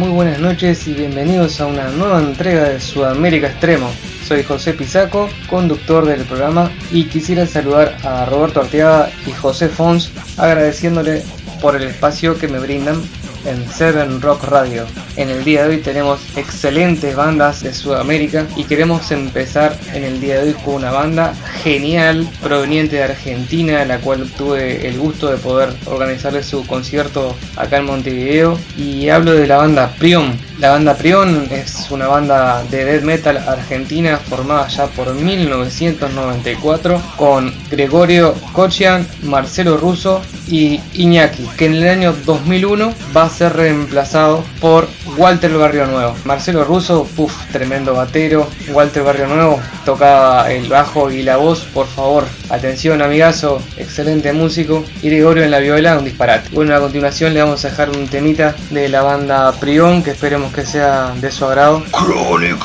muy buenas noches y bienvenidos a una nueva entrega de Sudamérica Extremo. Soy José Pisaco, conductor del programa, y quisiera saludar a Roberto Arteaga y José Fons agradeciéndole por el espacio que me brindan en Seven Rock Radio. En el día de hoy tenemos excelentes bandas de Sudamérica y queremos empezar en el día de hoy con una banda genial proveniente de Argentina, la cual tuve el gusto de poder organizarle su concierto acá en Montevideo y hablo de la banda Prion. La banda Prion es una banda de death metal argentina formada ya por 1994 con Gregorio Kochian, Marcelo Russo y Iñaki, que en el año 2001 va ser reemplazado por Walter Barrio Nuevo. Marcelo Russo, puff, tremendo batero. Walter Barrio Nuevo tocaba el bajo y la voz, por favor. Atención, amigazo, excelente músico. Y Gregorio en la viola, un disparate. Bueno, a continuación le vamos a dejar un temita de la banda Prión, que esperemos que sea de su agrado. Chronic.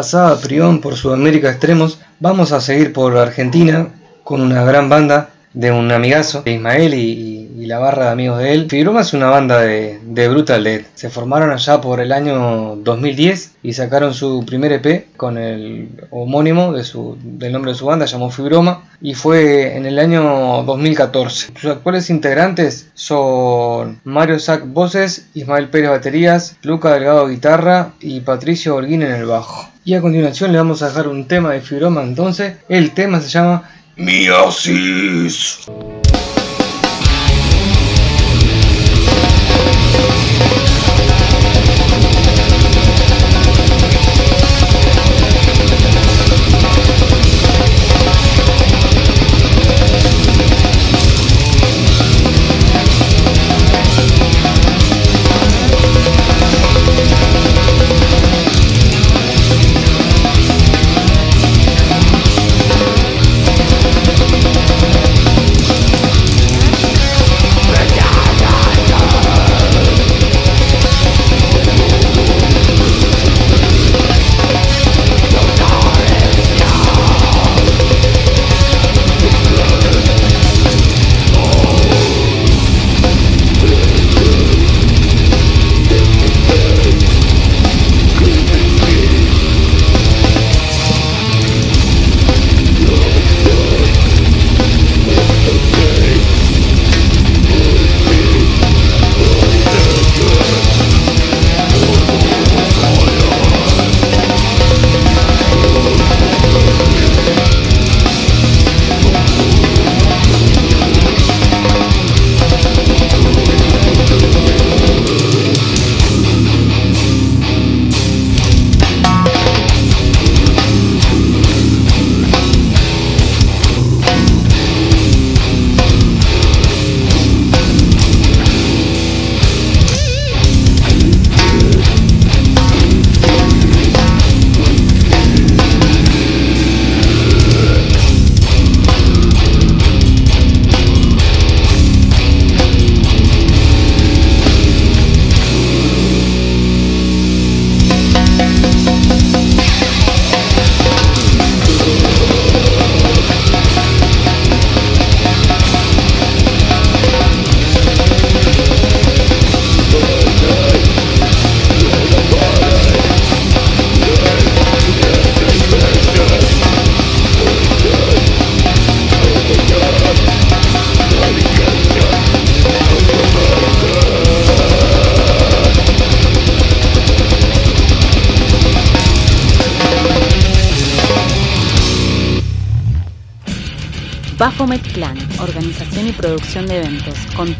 Pasaba Prión por Sudamérica Extremos, vamos a seguir por Argentina con una gran banda de un amigazo de Ismael y, la barra de amigos de él. Fibroma es una banda de, Brutal Dead. Se formaron allá por el año 2010 y sacaron su primer EP con el homónimo de su, del nombre de su banda, llamó Fibroma, y fue en el año 2014. Sus actuales integrantes son Mario Sack voces, Ismael Pérez baterías, Luca Delgado guitarra y Patricio Holguín en el bajo. Y a continuación le vamos a dejar un tema de Fibroma entonces. El tema se llama Miasis.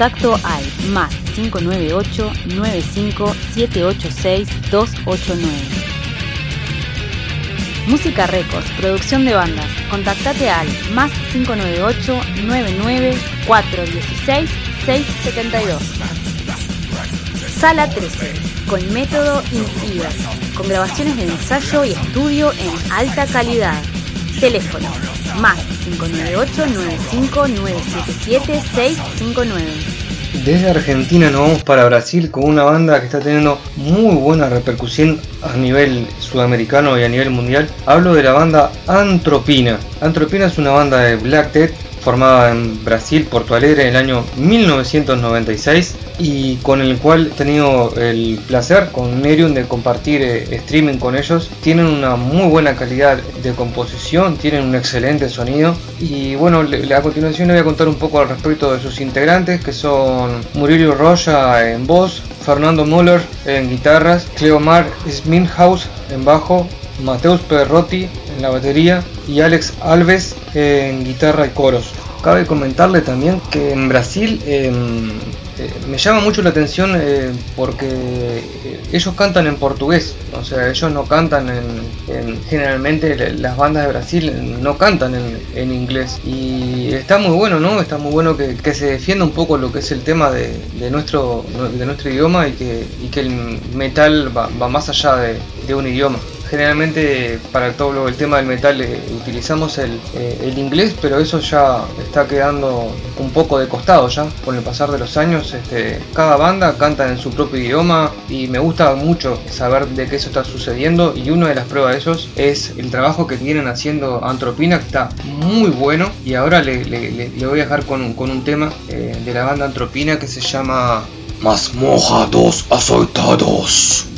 Contacto al más 598 95 786 289. Música Records, producción de bandas. Contactate al más 598 99 416 672. Sala 13, con método INFIBA, con grabaciones de ensayo y estudio en alta calidad. Teléfono más 598-95-977-659. Desde Argentina nos vamos para Brasil con una banda que está teniendo muy buena repercusión a nivel sudamericano y a nivel mundial. Hablo de la banda Antropina. Antropina es una banda de Black Death formada en Brasil, Porto Alegre, en el año 1996 y con el cual he tenido el placer con Nerium de compartir eh, streaming con ellos. Tienen una muy buena calidad de composición, tienen un excelente sonido y bueno, a continuación le voy a contar un poco al respecto de sus integrantes que son Murillo Roya en voz, Fernando Müller en guitarras, Cleomar Sminthaus en bajo, Mateus Perrotti en la batería y Alex Alves en guitarra y coros. Cabe comentarle también que en Brasil em, eh, me llama mucho la atención eh, porque eh, ellos cantan en portugués, o sea, ellos no cantan en, generalmente las bandas de Brasil no cantan en, inglés y está muy bueno, ¿no? Está muy bueno que, se defienda un poco lo que es el tema de, nuestro, de nuestro idioma y que el metal va, más allá de, un idioma generalmente para todo el tema del metal eh, utilizamos el, el, inglés, pero eso ya está quedando un poco de costado ya con el pasar de los años. Este, cada banda canta en su propio idioma y me gusta mucho saber de qué eso está sucediendo y una de las pruebas de esos es el trabajo que vienen haciendo Antropina que está muy bueno y ahora le, voy a dejar con, un tema de la banda Antropina que se llama Más mojados azotados.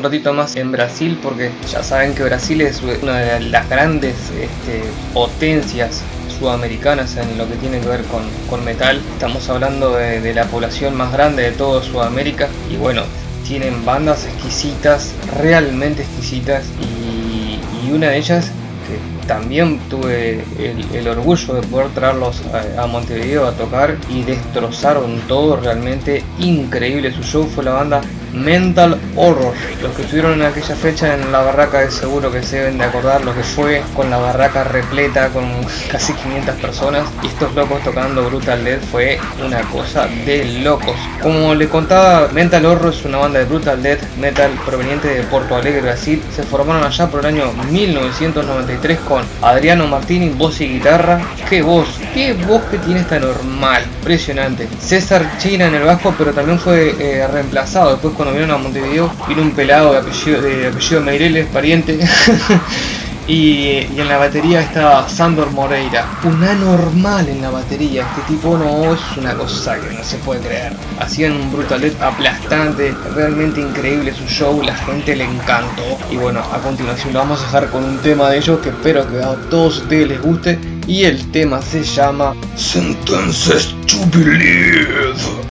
Un ratito más en Brasil porque ya saben que Brasil es una de las grandes este, potencias sudamericanas en lo que tiene que ver con, metal. Estamos hablando de, la población más grande de toda Sudamérica y bueno, tienen bandas exquisitas, realmente exquisitas y, una de ellas que también tuve el, orgullo de poder traerlos a, Montevideo a tocar y destrozaron todo, realmente increíble su show fue la banda Mental Horror. Los que estuvieron en aquella fecha en la barraca de seguro que se deben de acordar lo que fue con la barraca repleta con casi 500 personas y estos locos tocando Brutal Dead fue una cosa de locos. Como le contaba, Mental Horror es una banda de Brutal Death Metal proveniente de Porto Alegre, Brasil. Se formaron allá por el año 1993 con Adriano Martini, voz y guitarra. ¡Qué voz! ¡Qué voz que tiene esta normal! Impresionante. César China en el bajo, pero también fue eh, reemplazado. Después cuando vieron a Montevideo, vino un pelado de apellido, de apellido Meireles, pariente. Y, en la batería está Sandor Moreira, un anormal en la batería. Este tipo no es una cosa que no se puede creer. Hacían un brutalet aplastante, realmente increíble su show, la gente le encantó. Y bueno, a continuación lo vamos a dejar con un tema de ellos que espero que a todos ustedes les guste. Y el tema se llama Sentences to Believe.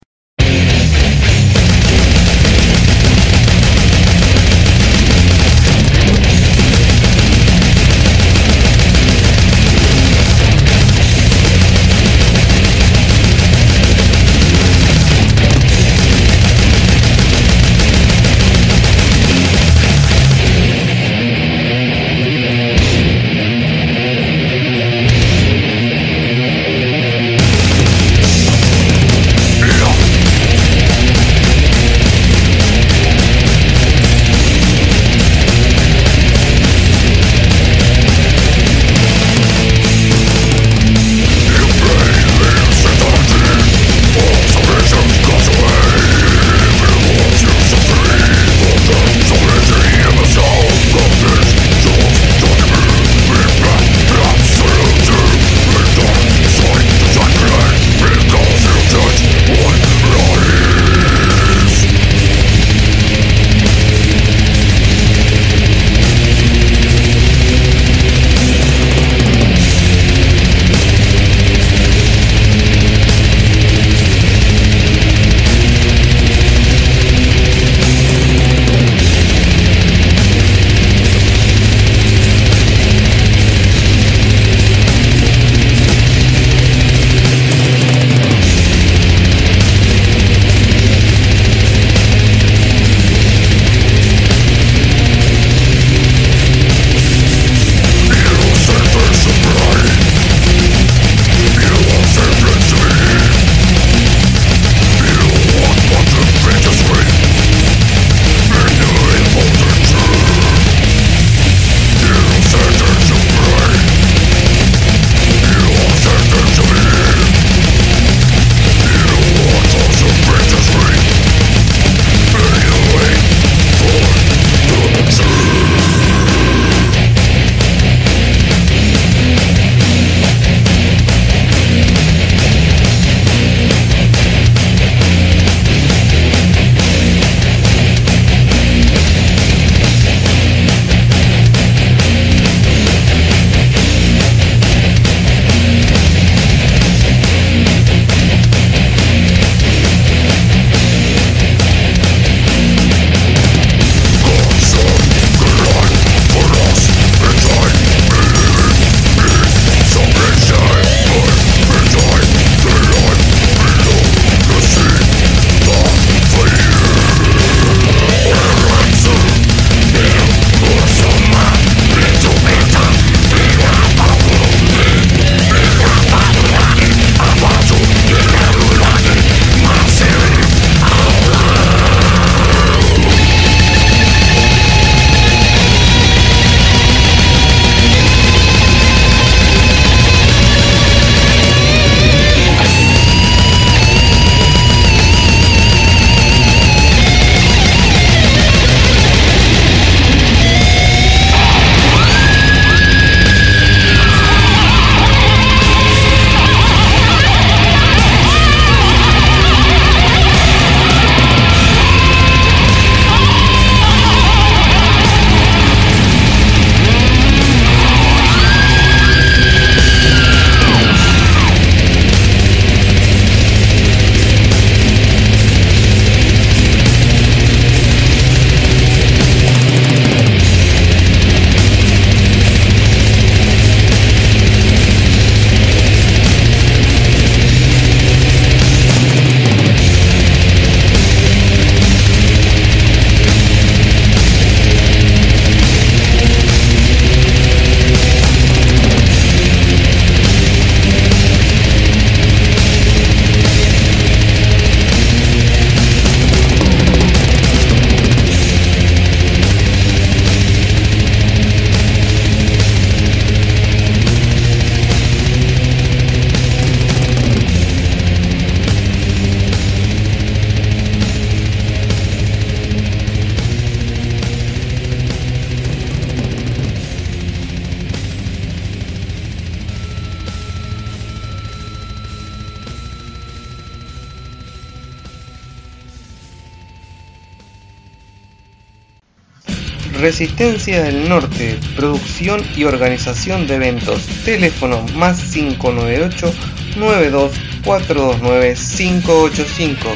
Resistencia del Norte, producción y organización de eventos. Teléfono más 598 92 429 585.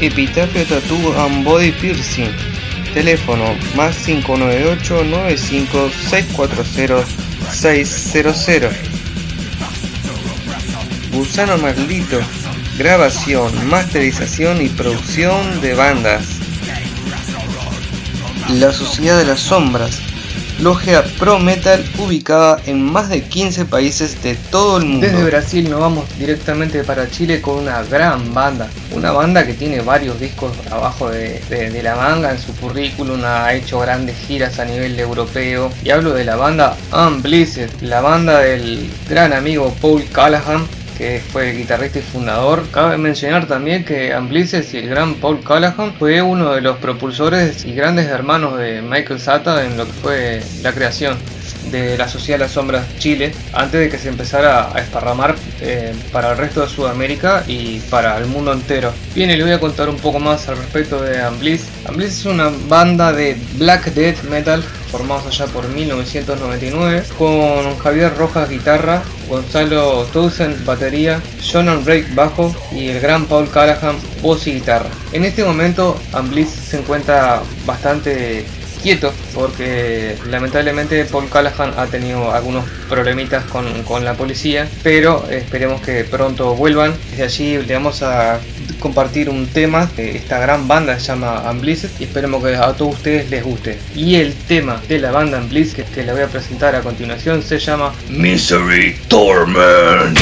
Epitafio Tattoo and Body Piercing. Teléfono más 598 95 640 600. Gusano Maldito. Grabación, masterización y producción de bandas. La Sociedad de las Sombras logia pro metal ubicada en más de 15 países de todo el mundo. Desde Brasil nos vamos directamente para Chile con una gran banda, una banda que tiene varios discos abajo de, la manga en su currículum, ha hecho grandes giras a nivel europeo y hablo de la banda Unblizzed, la banda del gran amigo Paul Callahan que fue guitarrista y fundador. Cabe mencionar también que Amblices y el gran Paul Callahan fue uno de los propulsores y grandes hermanos de Michael Sata en lo que fue la creación de la Sociedad de las Sombras Chile antes de que se empezara a esparramar eh, para el resto de Sudamérica y para el mundo entero. Bien, le voy a contar un poco más al respecto de Ambliss. Ambliss es una banda de black death metal formados allá por 1999 con Javier Rojas guitarra, Gonzalo Townsend batería, John Break bajo y el gran Paul Callahan voz y guitarra. En este momento Ambliss se encuentra bastante quieto porque lamentablemente Paul Callahan ha tenido algunos problemitas con, la policía, pero esperemos que pronto vuelvan. Desde allí le vamos a compartir un tema, esta gran banda se llama Unblizzed y esperemos que a todos ustedes les guste. Y el tema de la banda Unblizzed que, que le voy a presentar a continuación se llama Misery Torment.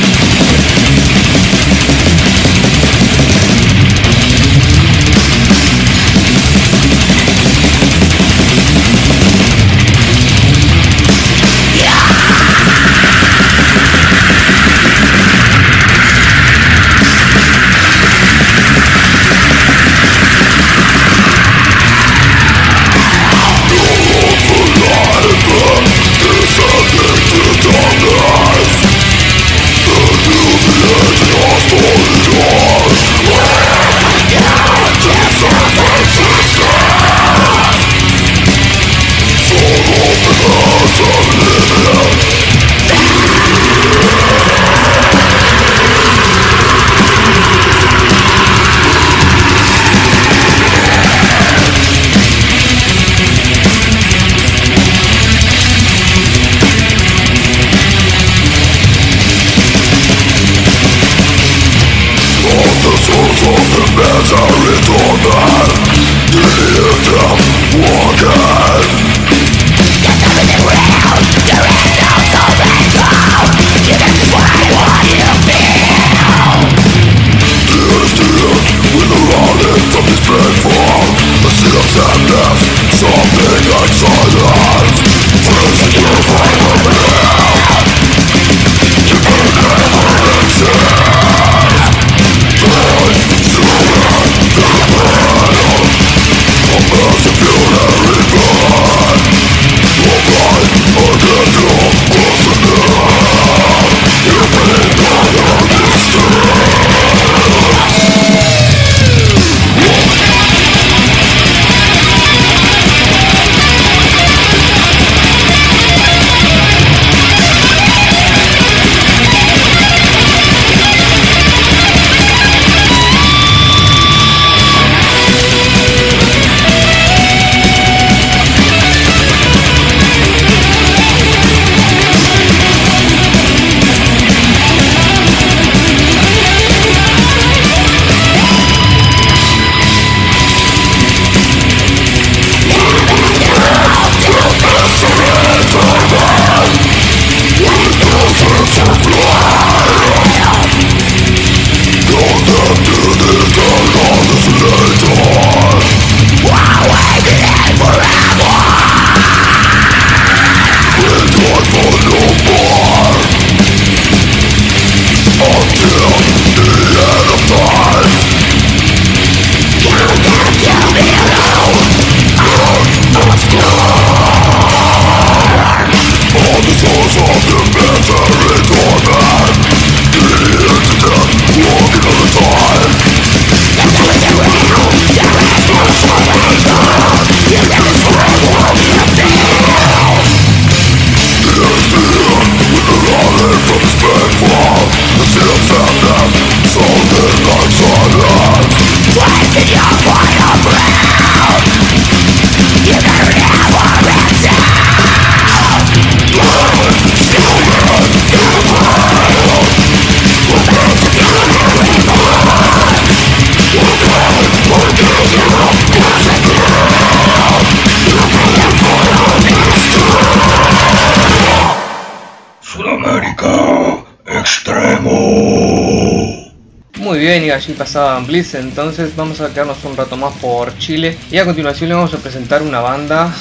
Allí pasaban Blitz, entonces vamos a quedarnos un rato más por Chile y a continuación le vamos a presentar una banda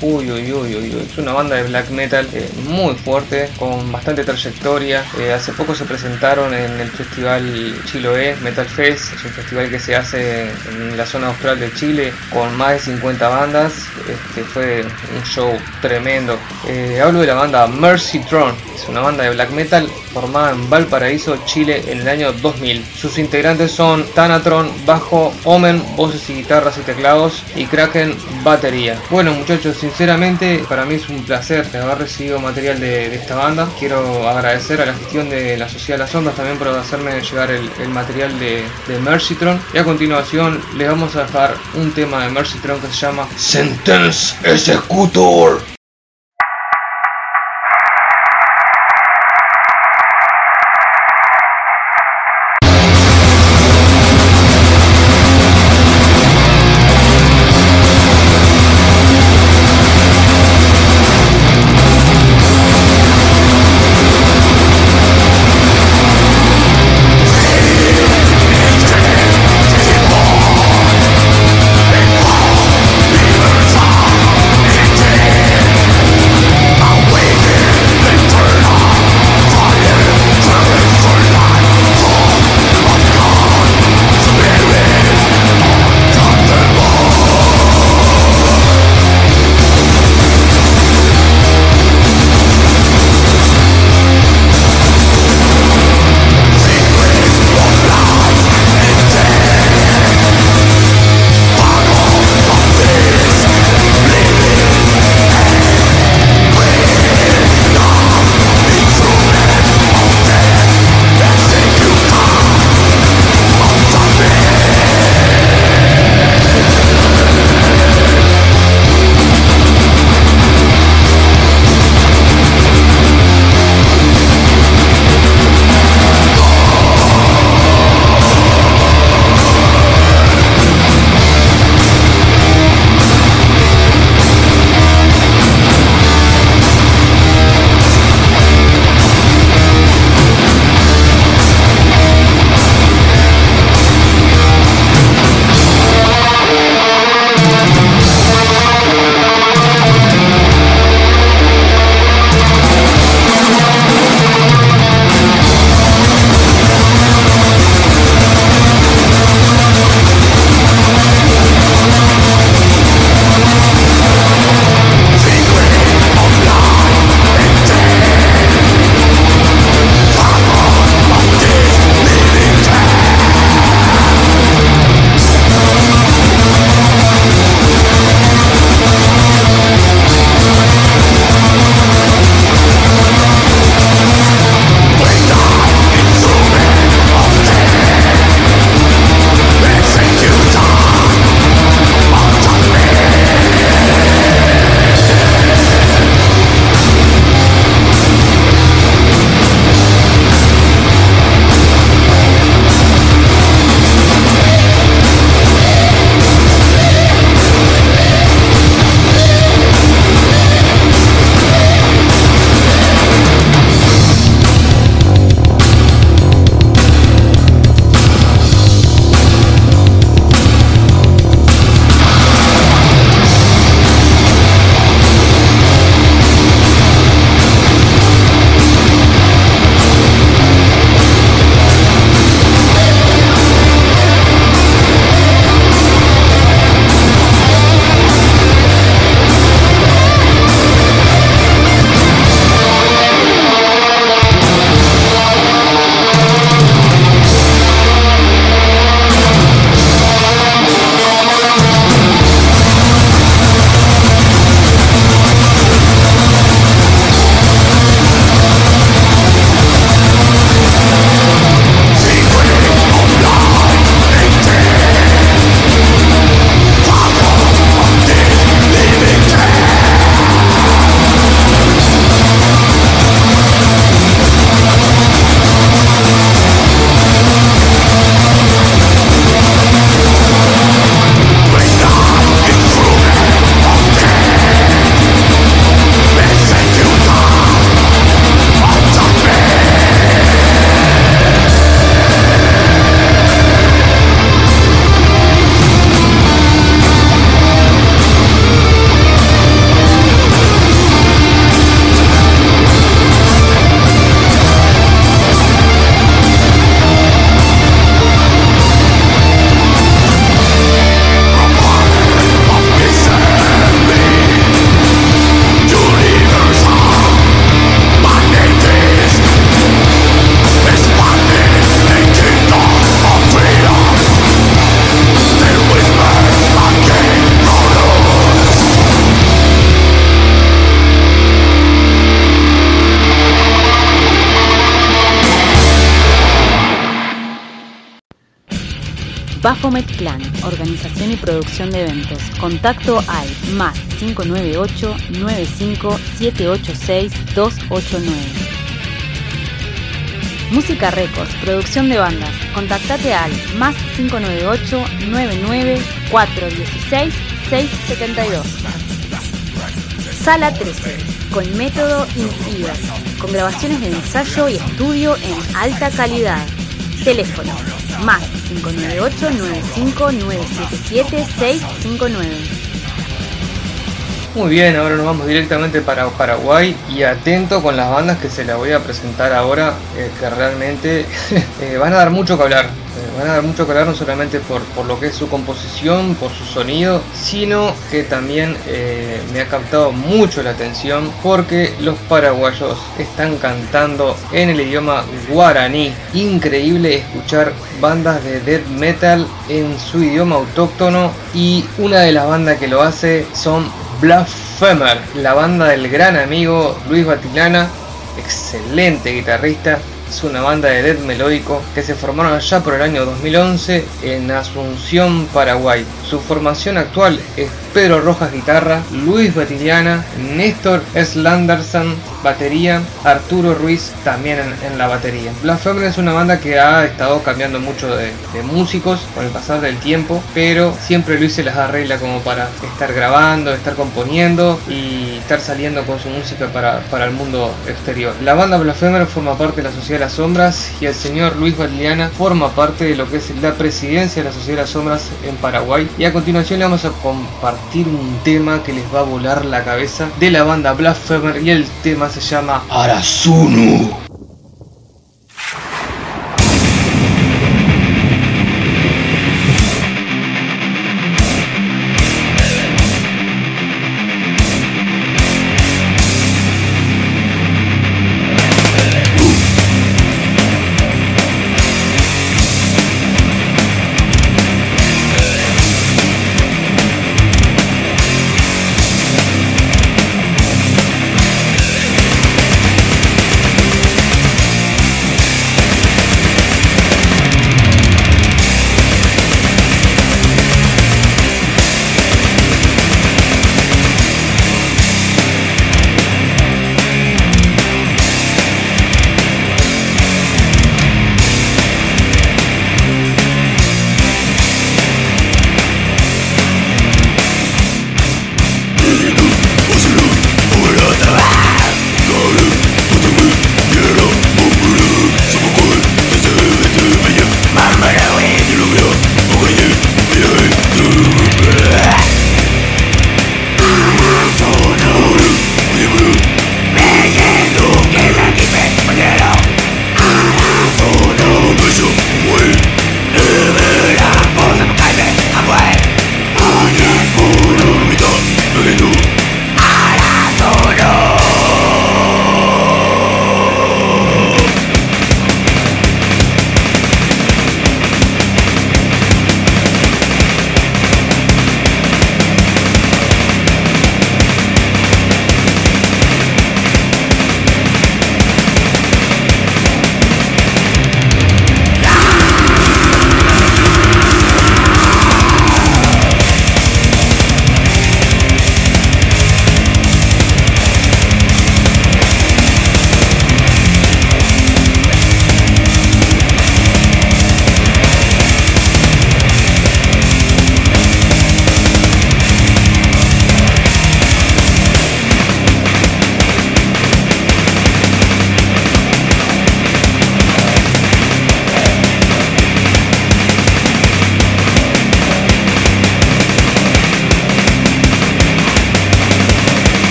Uy, uy, uy, uy, uy. Es una banda de black metal eh, muy fuerte, con bastante trayectoria. Eh, hace poco se presentaron en el festival Chiloé Metal Fest. Es un festival que se hace en la zona austral de Chile con más de 50 bandas. Este fue un show tremendo. Eh, hablo de la banda Mercy Throne. Una banda de black metal formada en Valparaíso, Chile en el año 2000. Sus integrantes son Tanatron, bajo, Omen, voces y guitarras y teclados y Kraken, batería. Bueno muchachos, sinceramente para mí es un placer haber recibido material de, esta banda. Quiero agradecer a la gestión de la Sociedad de las Ondas también por hacerme llegar el, material de, de Mercytron. Y a continuación les vamos a dejar un tema de Mercytron que se llama Sentence Executor. Contacto al más 598 95 786 289. Música Records, producción de bandas. Contactate al más 598 99 416 672. Sala 13, con método INFIBAS, con grabaciones de ensayo y estudio en alta calidad. Teléfono más 598 95 977 659. Muy bien, ahora nos vamos directamente para Paraguay y atento con las bandas que se las voy a presentar ahora, eh, que realmente eh, van a dar mucho que hablar. Eh, van a dar mucho que no solamente por, por, lo que es su composición, por su sonido, sino que también me ha captado mucho la atención porque los paraguayos están cantando en el idioma guaraní. Increíble escuchar bandas de death metal en su idioma autóctono y una de las bandas que lo hace son Blasphemer, la banda del gran amigo Luis Batilana, excelente guitarrista, es una banda de death melódico que se formaron allá por el año 2011 en Asunción, Paraguay. Su formación actual es Pedro Rojas guitarra, Luis Batiliana, Néstor Slanderson batería, Arturo Ruiz también en, la batería. Blasphemous es una banda que ha estado cambiando mucho de, músicos con el pasar del tiempo, pero siempre Luis se las arregla como para estar grabando, estar componiendo y estar saliendo con su música para, para el mundo exterior. La banda Blasphemous forma parte de la Sociedad de las Sombras y el señor Luis Batiliana forma parte de lo que es la presidencia de la Sociedad de las Sombras en Paraguay y a continuación le vamos a compartir un tema que les va a volar la cabeza de la banda Blasphemer y el tema se llama Arasunu.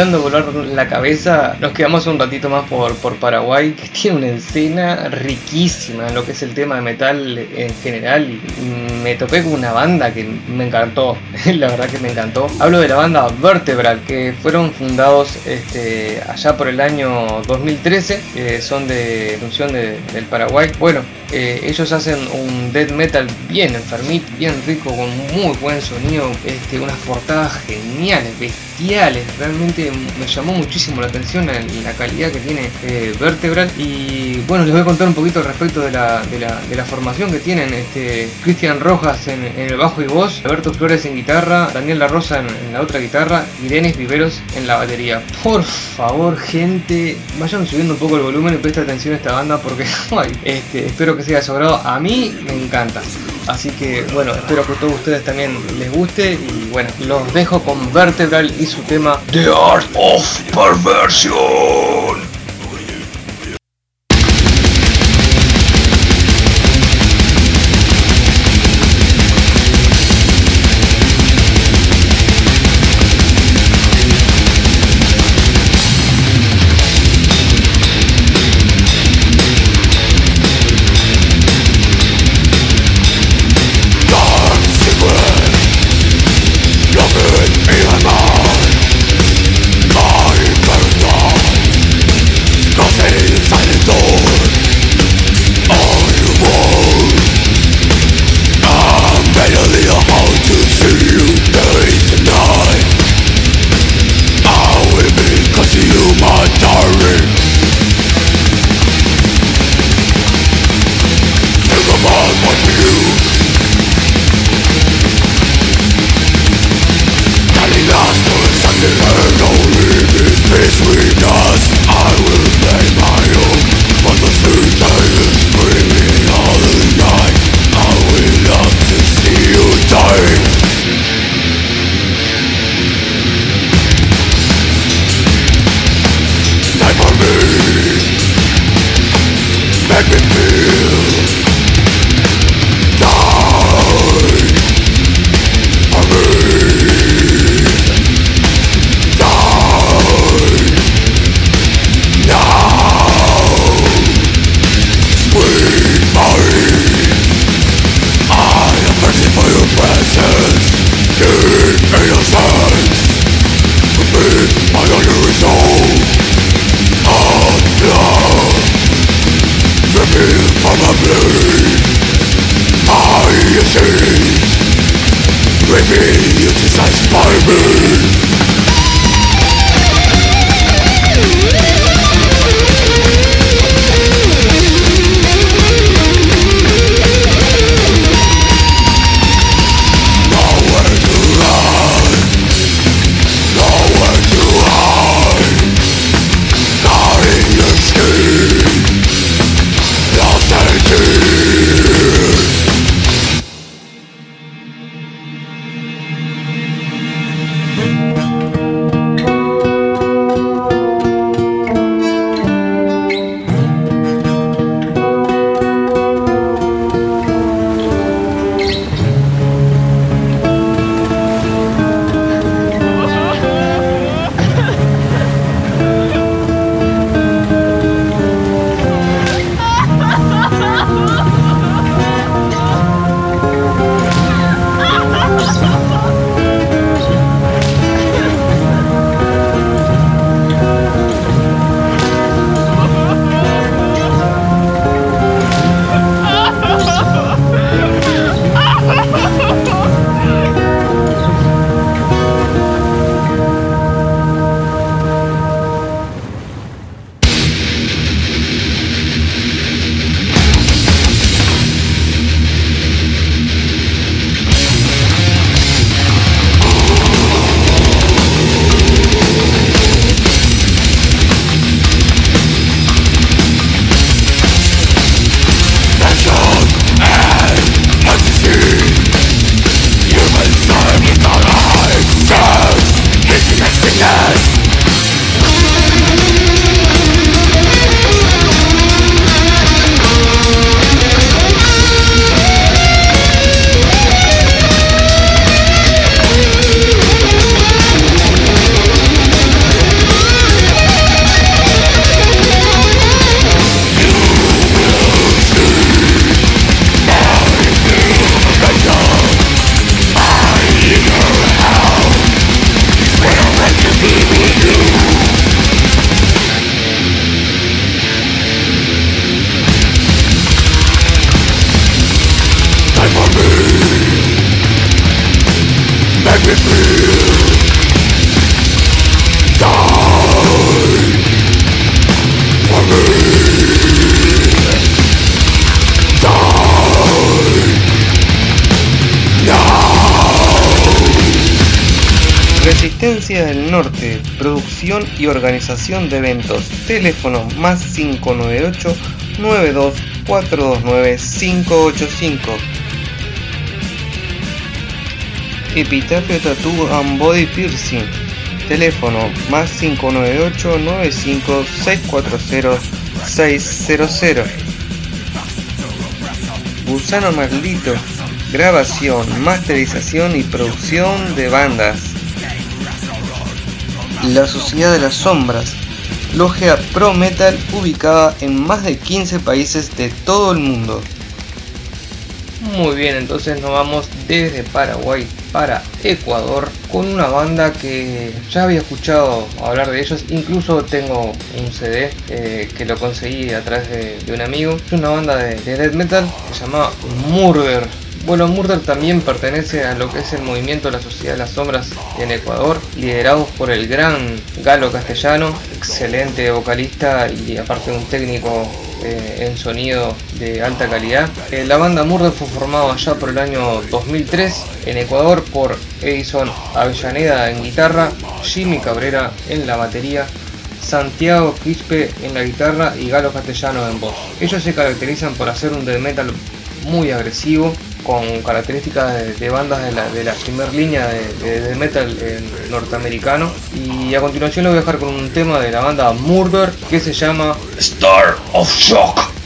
De volar la cabeza, nos quedamos un ratito más por, por Paraguay, que tiene una escena riquísima en lo que es el tema de metal en general. Me topé con una banda que me encantó, la verdad que me encantó. Hablo de la banda Vertebral, que fueron fundados este, allá por el año 2013, que son de función del Paraguay. Bueno, eh, ellos hacen un death metal bien enfermito, bien rico, con muy buen sonido, este, unas portadas geniales, bestiales. Realmente me llamó muchísimo la atención la, calidad que tiene eh, Vertebral. Y bueno, les voy a contar un poquito respecto de la, de la, de la formación que tienen. Este, Cristian Rojas en, el bajo y voz, Alberto Flores en guitarra, Daniel La Rosa en, la otra guitarra y Denis Viveros en la batería. Por favor, gente, vayan subiendo un poco el volumen y presten atención a esta banda porque este, espero que sea sobrado. A mí me encanta. Así que bueno, espero que a todos ustedes también les guste y bueno, los dejo con Vertebral y su tema The Art of Perversion. Y organización de eventos. Teléfono más 598 92 429 585. Epitafio Tattoo and Body Piercing. Teléfono más 598 95 640 600. Gusano Maldito. Grabación, masterización y producción de bandas. La Sociedad de las Sombras, logia pro metal ubicada en más de 15 países de todo el mundo. Muy bien, entonces nos vamos desde Paraguay para Ecuador con una banda que ya había escuchado hablar de ellos, incluso tengo un CD eh, que lo conseguí a través de, un amigo. Es una banda de, de death metal que se llama Murder. Bueno, Murder también pertenece a lo que es el movimiento de la Sociedad de las Sombras en Ecuador, liderados por el gran Galo Castellano, excelente vocalista y aparte un técnico eh, en sonido de alta calidad. Eh, la banda Murder fue formada allá por el año 2003 en Ecuador por Edison Avellaneda en guitarra, Jimmy Cabrera en la batería, Santiago Quispe en la guitarra y Galo Castellano en voz. Ellos se caracterizan por hacer un death metal muy agresivo, con características de, bandas de la, de la primera línea de, de, metal norteamericano. Y a continuación lo voy a dejar con un tema de la banda Murder que se llama Star of Shock.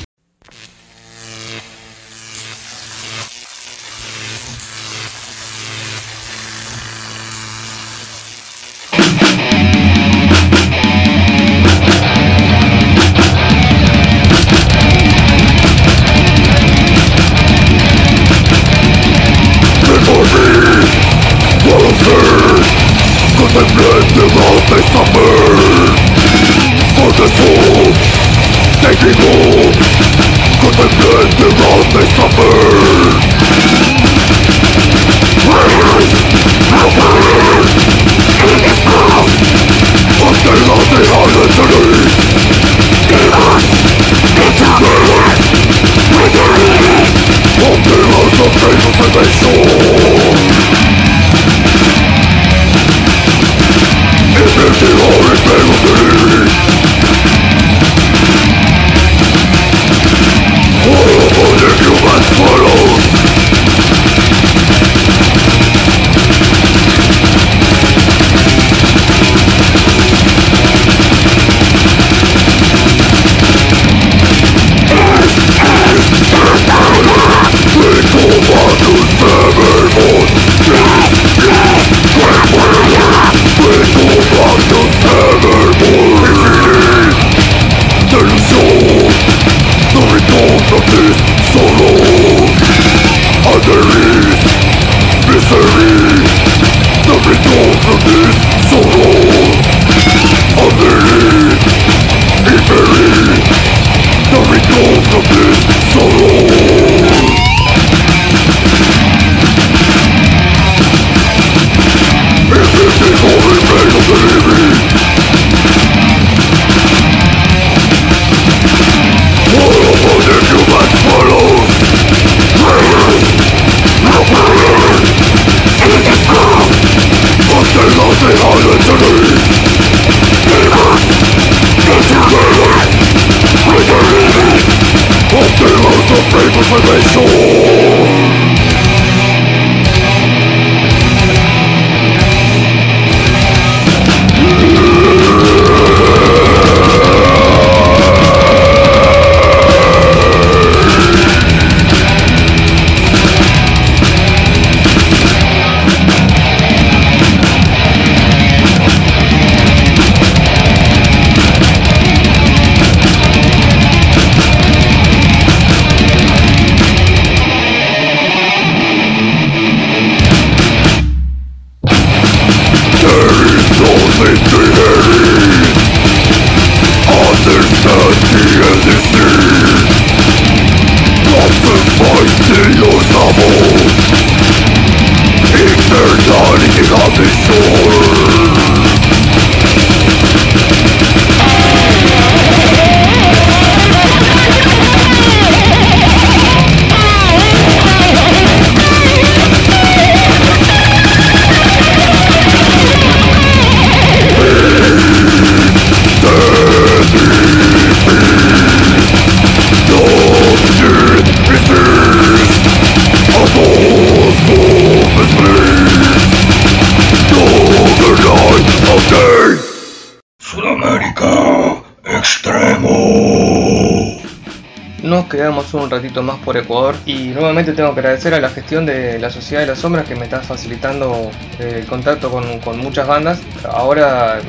Ecuador y nuevamente tengo que agradecer a la gestión de la Sociedad de las Sombras que me está facilitando eh, el contacto con, muchas bandas. Ahora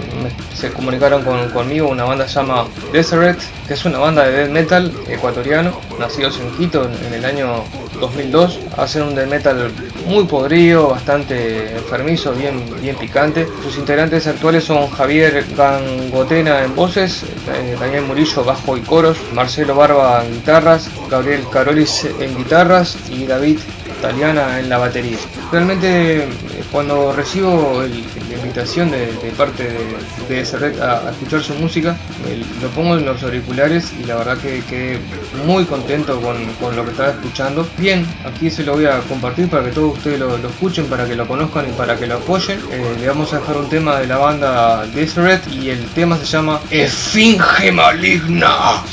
se comunicaron conmigo una banda llama Deseret, que es una banda de death metal ecuatoriano, nacidos en Quito en, el año 2002. Hacen un death metal muy podrido, bastante enfermizo, bien, bien picante. Sus integrantes actuales son Javier Gangotena en voces, eh, Daniel Murillo bajo y coros, Marcelo Barba en guitarras, Gabriel Carolis en guitarras y David Taliana en la batería. Realmente cuando recibo la invitación de, parte de, ese red a, escuchar su música, lo pongo en los auriculares y la verdad que quedé muy contento con, lo que estaba escuchando. Bien, aquí se lo voy a compartir para que todos ustedes lo, escuchen, para que lo conozcan y para que lo apoyen. Eh, le vamos a dejar un tema de la banda Deseret y el tema se llama Esfinge Maligna.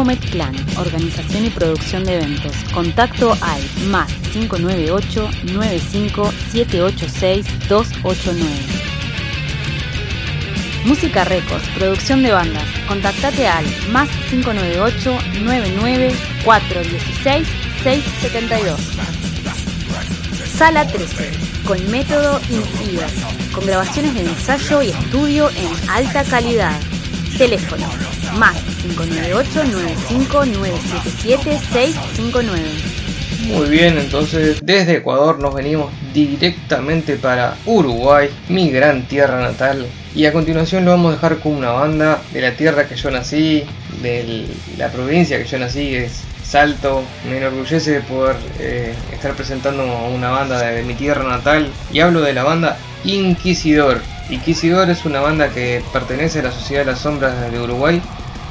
Bafomet Clan, organización y producción de eventos. Contacto al más 598 95 786 289. Música Records, producción de bandas. Contactate al más 598 99 416 672. Sala 13, con método INFIBER, con grabaciones de ensayo y estudio en alta calidad. Teléfono más 598-95-977-659. Muy bien, entonces desde Ecuador nos venimos directamente para Uruguay, mi gran tierra natal. Y a continuación lo vamos a dejar con una banda de la tierra que yo nací, de la provincia que yo nací, es Salto. Me enorgullece poder eh, estar presentando una banda de mi tierra natal. Y hablo de la banda Inquisidor. Inquisidor es una banda que pertenece a la Sociedad de las Sombras de Uruguay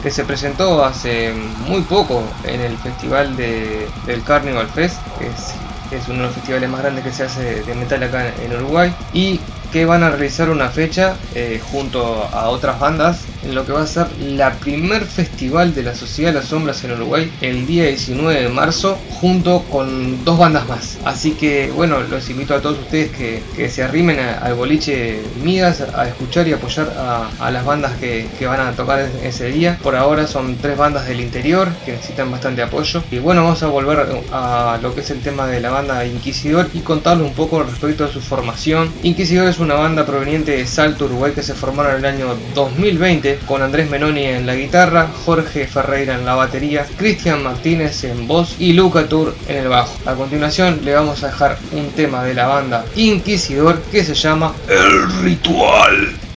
que se presentó hace muy poco en el festival de, del Carnival Fest, que es, es, uno de los festivales más grandes que se hace de metal acá en Uruguay, y que van a realizar una fecha eh, junto a otras bandas en lo que va a ser la primer festival de la Sociedad de las Sombras en Uruguay el día 19 de marzo junto con dos bandas más. Así que bueno, los invito a todos ustedes que, que se arrimen al boliche Migas a escuchar y apoyar a, las bandas que, que, van a tocar ese día. Por ahora son tres bandas del interior que necesitan bastante apoyo. Y bueno, vamos a volver a lo que es el tema de la banda Inquisidor y contarles un poco respecto a su formación. Inquisidor es una banda proveniente de Salto, Uruguay, que se formaron en el año 2020 con Andrés Menoni en la guitarra, Jorge Ferreira en la batería, Cristian Martínez en voz y Luca Tour en el bajo. A continuación le vamos a dejar un tema de la banda Inquisidor que se llama El Ritual.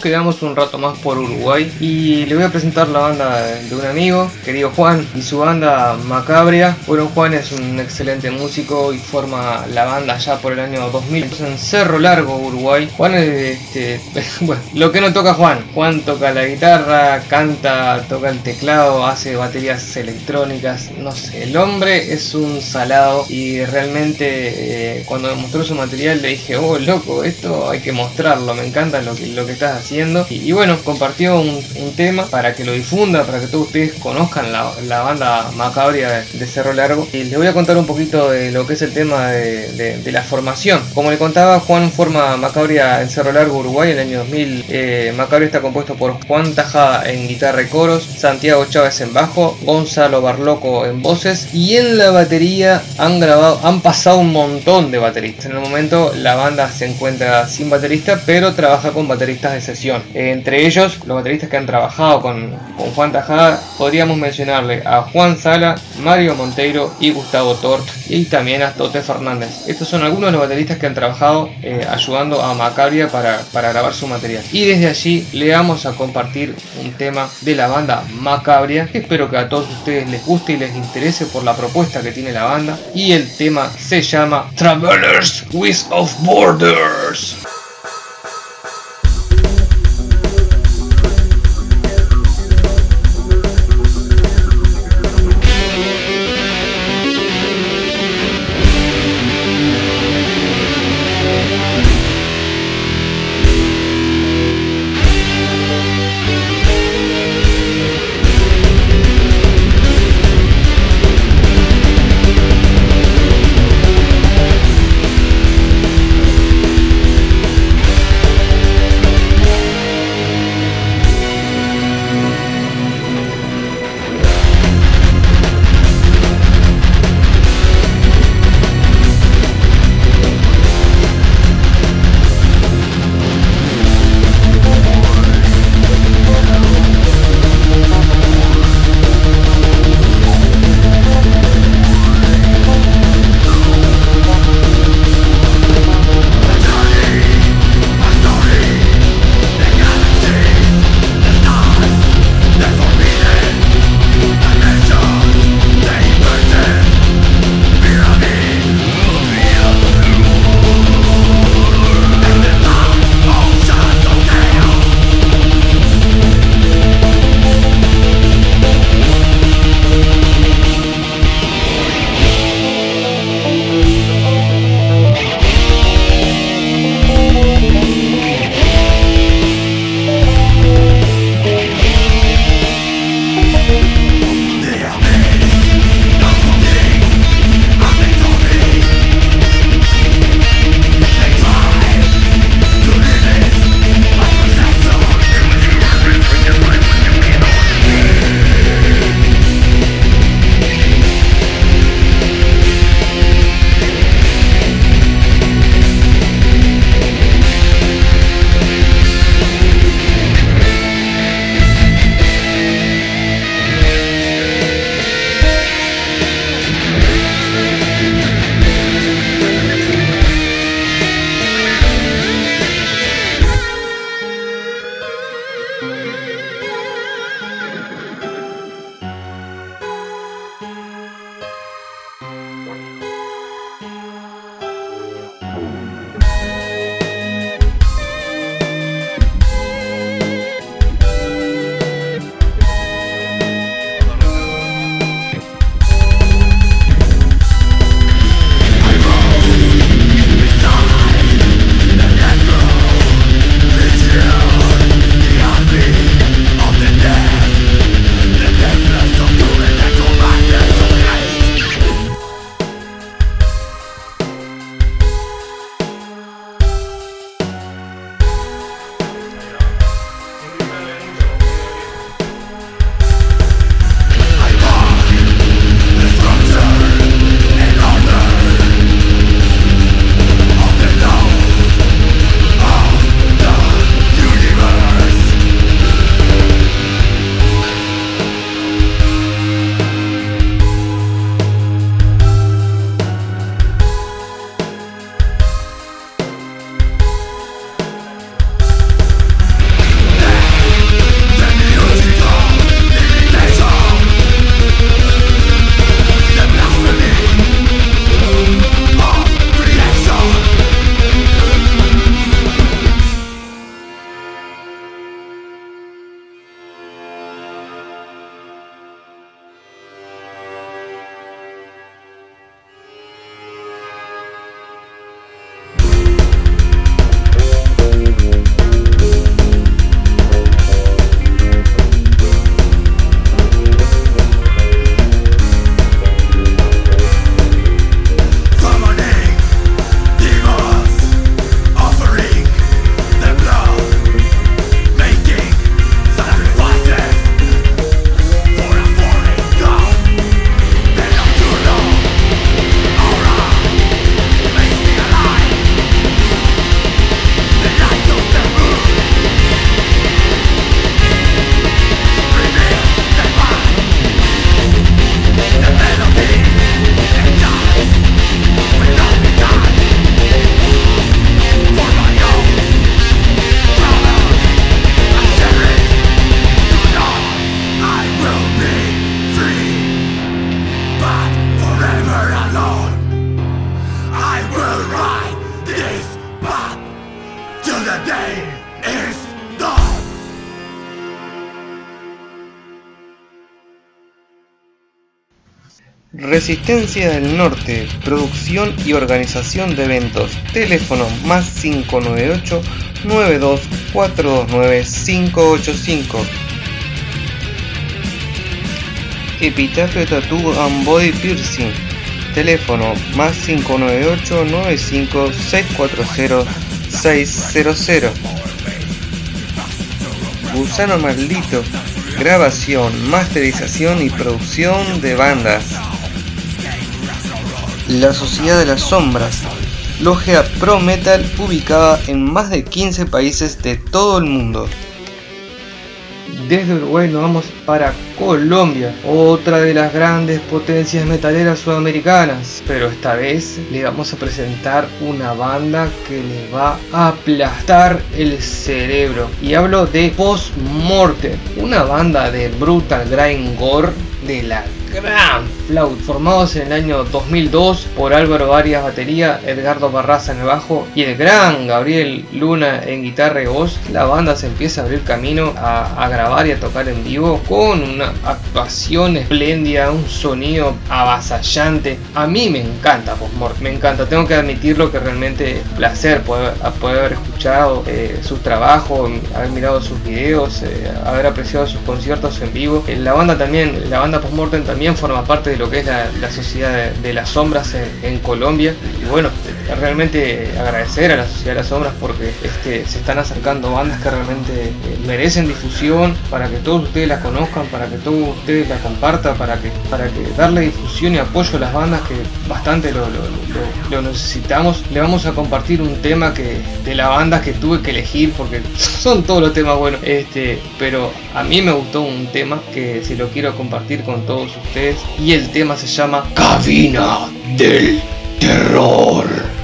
Quedamos un rato más por Uruguay y le voy a presentar la banda de un amigo, querido Juan, y su banda Macabria. Bueno, Juan es un excelente músico y forma la banda ya por el año 2000 en Cerro Largo, Uruguay. Juan es, este, bueno, lo que no toca Juan. Juan toca la guitarra, canta, toca el teclado, hace baterías electrónicas, no sé, el hombre es un salado y realmente eh, cuando me mostró su material le dije, oh loco, esto hay que mostrarlo, me encanta lo que, lo que estás Y, bueno, compartió un, tema para que lo difunda, para que todos ustedes conozcan la, banda macabria de, Cerro Largo. Y les voy a contar un poquito de lo que es el tema de, la formación. Como le contaba, Juan forma Macabria en Cerro Largo, Uruguay, en el año 2000. Eh, Macabria está compuesto por Juan Tajada en guitarra y coros, Santiago Chávez en bajo, Gonzalo Barloco en voces y en la batería han grabado, han pasado un montón de bateristas. En el momento la banda se encuentra sin baterista, pero trabaja con bateristas de sesión. Entre ellos, los bateristas que han trabajado con, con Juan Tajada, podríamos mencionarle a Juan Sala, Mario Monteiro y Gustavo Tort, y también a Tote Fernández. Estos son algunos de los bateristas que han trabajado eh, ayudando a Macabria para, para grabar su material. Y desde allí le vamos a compartir un tema de la banda Macabria, espero que a todos ustedes les guste y les interese por la propuesta que tiene la banda. Y el tema se llama Travelers with of Borders. Resistencia del Norte, producción y organización de eventos. Teléfono más 598 92 429 585. Epitafio Tattoo and Body Piercing. Teléfono más 598 95 640 600. Gusano Maldito. Grabación, masterización y producción de bandas. La Sociedad de las Sombras, logia pro metal ubicada en más de 15 países de todo el mundo. Desde Uruguay nos vamos para Colombia, otra de las grandes potencias metaleras sudamericanas. Pero esta vez le vamos a presentar una banda que le va a aplastar el cerebro. Y hablo de Post Mortem, una banda de brutal grind gore de la gran Flaut, formados en el año 2002 por Álvaro Arias batería, Edgardo Barraza en el bajo y el gran Gabriel Luna en guitarra y voz, la banda se empieza a abrir camino a, grabar y a tocar en vivo con una actuación espléndida, un sonido avasallante. A mí me encanta Postmort, me encanta, tengo que admitirlo que realmente placer poder, haber escuchado eh, sus trabajos, haber mirado sus videos, eh, haber apreciado sus conciertos en vivo. Eh, la banda también, Postmortem también forma parte de lo que es la, Sociedad de, las Sombras en, Colombia. Y bueno, realmente agradecer a la Sociedad de las Sombras porque este, se están acercando bandas que realmente eh, merecen difusión, para que todos ustedes las conozcan, para que todos ustedes la compartan, para que, para darle difusión y apoyo a las bandas que bastante lo, necesitamos. Le vamos a compartir un tema que de la banda que tuve que elegir porque son todos los temas buenos. Este, pero a mí me gustó un tema que si lo quiero compartir con todos ustedes y el tema se llama Cabina del Terror.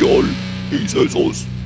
Esos extremo.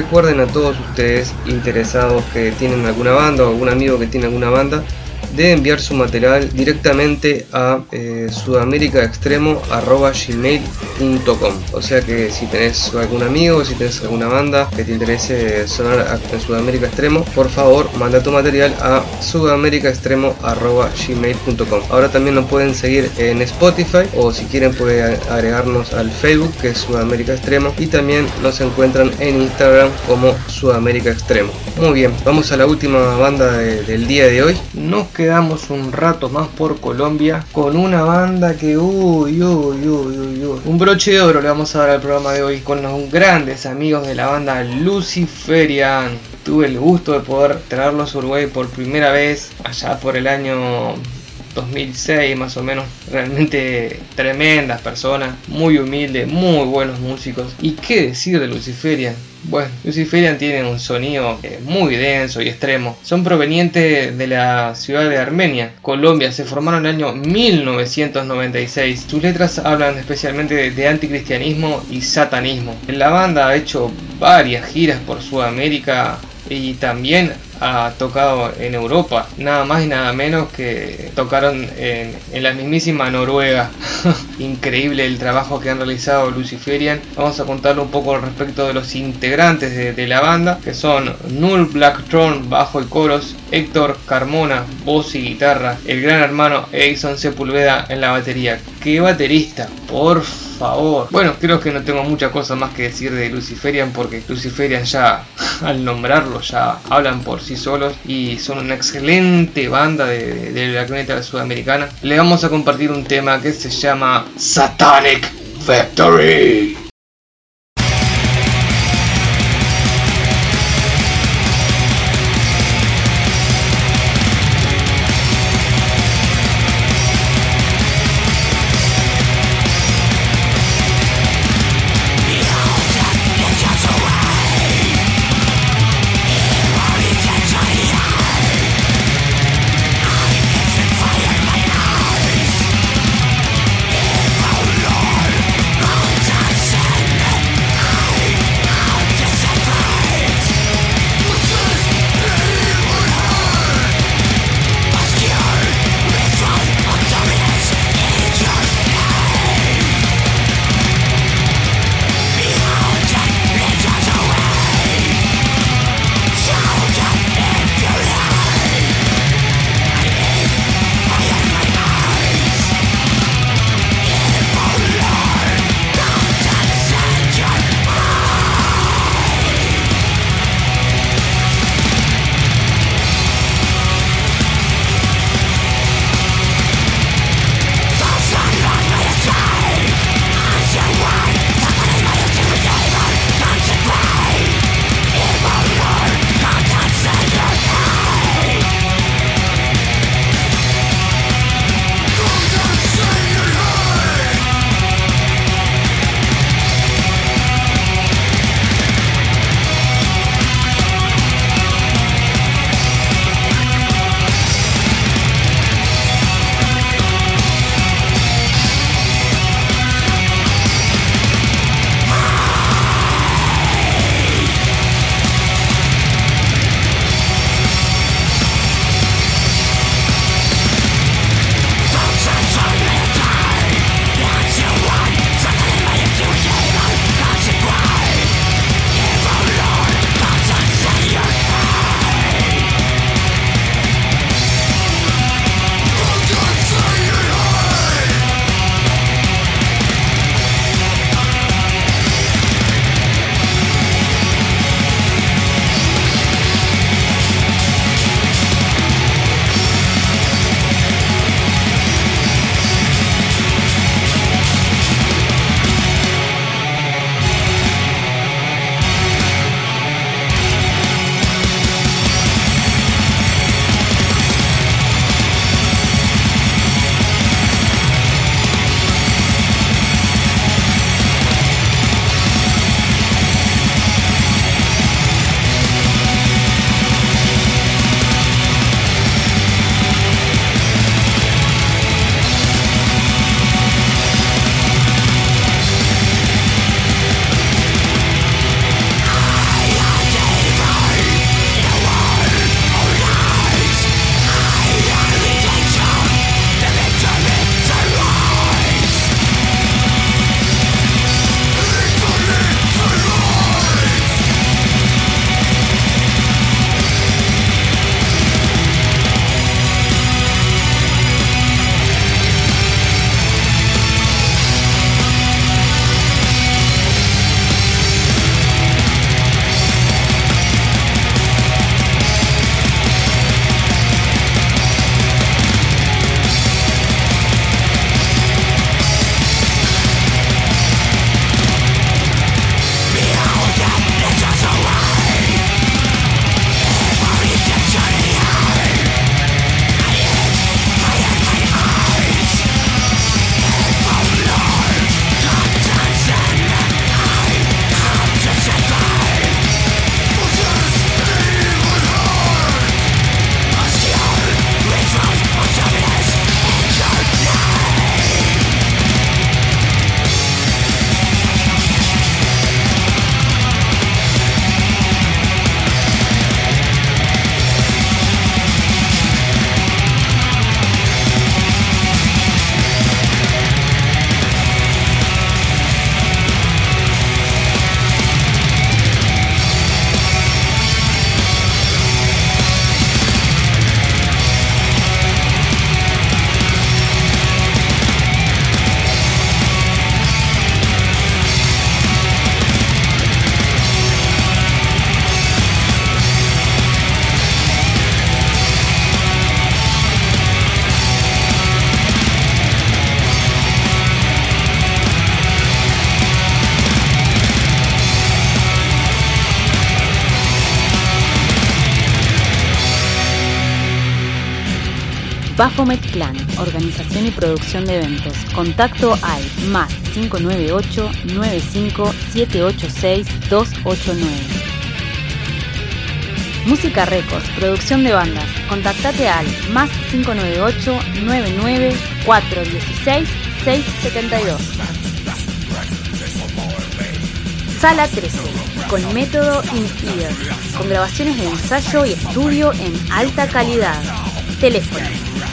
Recuerden a todos ustedes interesados que tienen alguna banda o algún amigo que tiene alguna banda, de enviar su material directamente a eh, sudamericaextremo.gmail.com O sea que si tenés algún amigo, si tenés alguna banda que te interese sonar en Sudamérica Extremo, por favor manda tu material a sudamericaextremo.gmail.com Ahora también nos pueden seguir en Spotify o si quieren pueden agregarnos al Facebook que es Sudamérica Extremo y también nos encuentran en Instagram como Sudamérica Extremo. Muy bien, vamos a la última banda de- del día de hoy. Nos quedamos un rato más por Colombia con una banda que uy, uy, uy, uy, uy. De oro le vamos a dar al programa de hoy con los grandes amigos de la banda Luciferian. Tuve el gusto de poder traerlos a Uruguay por primera vez allá por el año 2006 más o menos. Realmente tremendas personas, muy humildes, muy buenos músicos. ¿Y qué decir de Luciferian? Bueno, Luciferian tiene un sonido eh, muy denso y extremo. Son provenientes de la ciudad de Armenia, Colombia. Se formaron en el año 1996. Sus letras hablan especialmente de, de anticristianismo y satanismo. La banda ha hecho varias giras por Sudamérica y también ha tocado en Europa, nada más y nada menos que tocaron en, en la mismísima Noruega. Increíble el trabajo que han realizado Luciferian. Vamos a contarle un poco respecto de los integrantes de, de la banda, que son Null Blacktron, bajo y coros, Héctor Carmona, voz y guitarra, el gran hermano Edison Sepulveda en la batería. ¡Qué baterista! Por favor. Bueno, creo que no tengo mucha cosa más que decir de Luciferian porque Luciferian ya al nombrarlo ya hablan por sí solos y son una excelente banda de, la crónica sudamericana. Le vamos a compartir un tema que se llama Satanic Factory. Bafomet Clan, organización y producción de eventos. Contacto al más 598 95 786 289. Música Records, producción de bandas. Contactate al más 598 99 416 672. Sala 13, con método in-ear, con grabaciones de ensayo y estudio en alta calidad. Teléfono,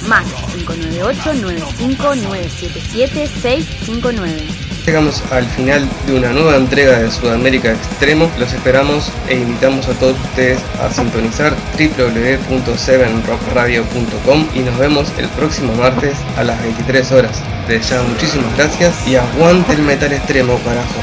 más 598-95-977-659. Llegamos al final de una nueva entrega de Sudamérica Extremo. Los esperamos e invitamos a todos ustedes a sintonizar www.7rockradio.com y nos vemos el próximo martes a las 23 horas. Les ya muchísimas gracias y aguante el metal extremo, carajo.